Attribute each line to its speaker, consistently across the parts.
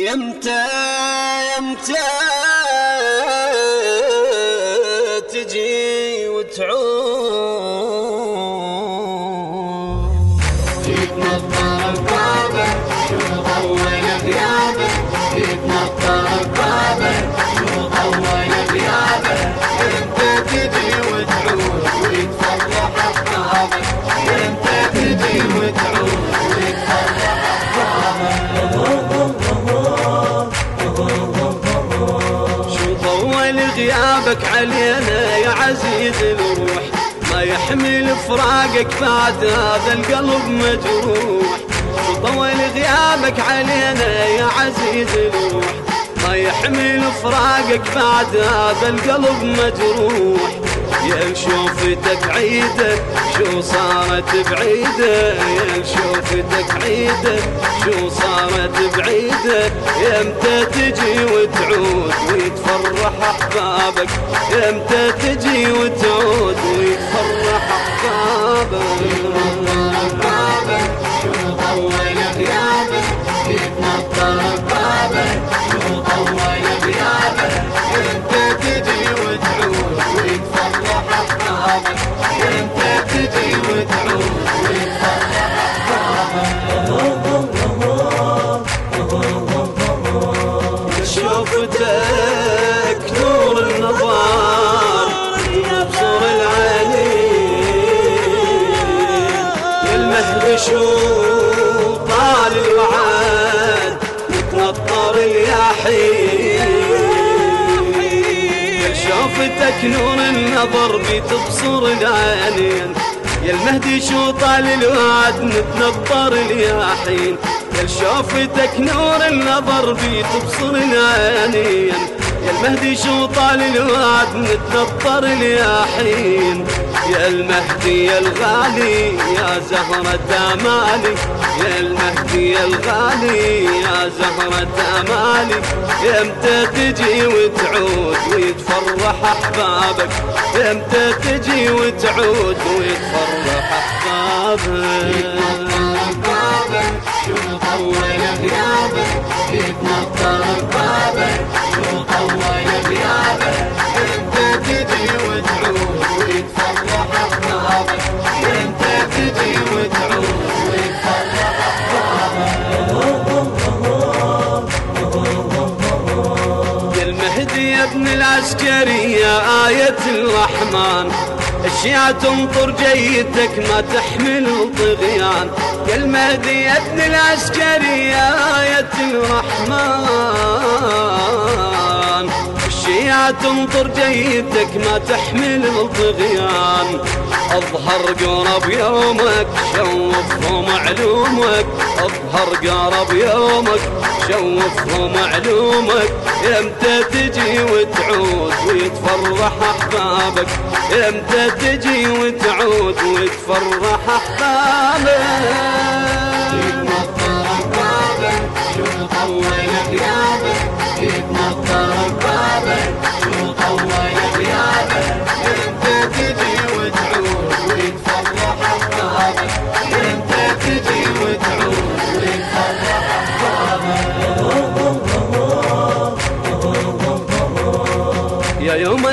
Speaker 1: يمتى يمتى
Speaker 2: غيابك
Speaker 1: علينا يا عزيز الروح. ما يحمل فراقك بعد هذا القلب مجروح. شو طول غيابك علينا يا عزيز الروح. ما يحمل فراقك بعد هذا القلب مجروح. يا شوفتك عيدة شو صارت بعيدة؟ يا شوفتك عيدة شو صارت بعيدة؟ يمتى تجي وتعود ويتفرح أحبابك؟ يمتى تجي وتعود ويتفرح
Speaker 2: أحبابك؟ احبابك انت تجي وتعود
Speaker 1: شوفتك نور النظر يبصر العينين يا المهد شو طال الوعد وتنطر الياحين شوفتك نور النظر بتبصر العينين يا المهدي شو طال الوعد نتنطر الياحين يا شوفتك نور النظر بتبصر العينين يا المهدي شو طال الوعد نتنطر الياحين يا المهدي يا الغالي يا زهرة امالي يا المهدي يا الغالي يا زهرة امالي يمتى تجي وتعود ويتفرح أحبابك؟ يمتى تجي وتعود ويتفرح أحبابك؟
Speaker 2: بابك شو طول غيابك يتنطر بابك
Speaker 1: العسكري يا آية الرحمن. الشيعة تنطر جيتك ما تحمل طغيان. يا المهدي يا ابن العسكري يا آية الرحمن. الشيعة تنطر جيتك ما تحمل الطغيان. أظهر قرب يومك شوفهم علومك أظهر قرب يومك شوفهم علومك يمتى تجي وتعود ويتفرح أحبابك؟ يمتى تجي وتعود ويتفرح أحبابك؟
Speaker 2: يتنطر بابك شو طول غيابك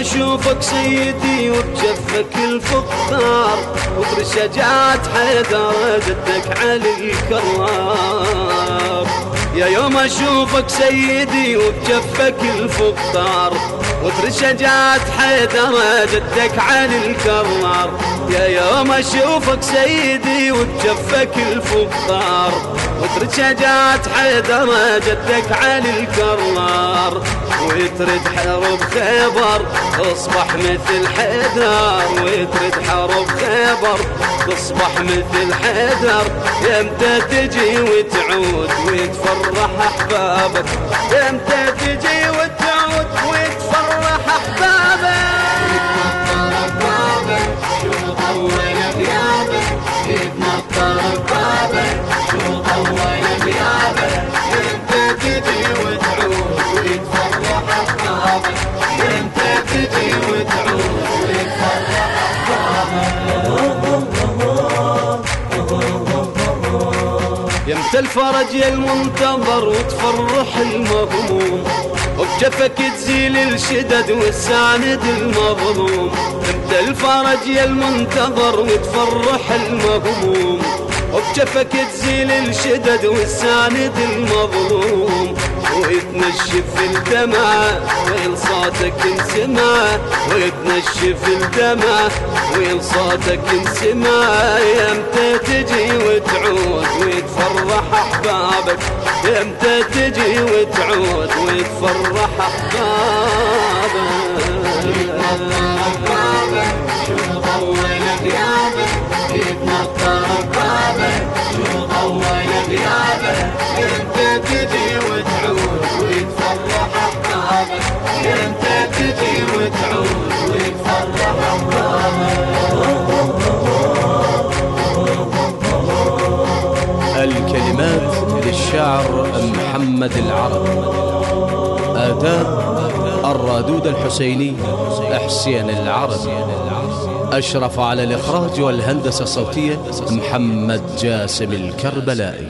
Speaker 1: أشوفك سيدي وبجفك الفخار وبر شجاعة حيدر جدك علي الكرار. يا يوم أشوفك سيدي وبجفك الفخار وتر شجاعة حيدر جدك علي الكرار. يا يوم أشوفك سيدي وبجفك الفخار وتر شجاعة حيدر جدك علي الكرار. ويترد حرب خيبر تصبح مثل حيدر ويترد حرب خيبر. تصبح مثل حيدر يمتى تجي وتعود ويتفرح أحبابك. يمتى تجي وتعود يمتى الفرج يا المنتظر وتفرح المهموم وبجفك تزيل الشدد والساند المظلوم. انت الفرج يا المنتظر وتفرح المهموم وبجفك تزيل الشدد والساند المظلوم. ويتنشف الدمع وين صوتك انسمع. ويتنشف الدمع وين صوتك انسمع. يمتى تجي وتعود ويتفرح أحبابك. يمتى تجي وتعود ويتفرح
Speaker 3: أحبابك. العرب آداب الرادود الحسيني حسين العربي أشرف على الإخراج والهندسة الصوتية محمد جاسم الكربلائي.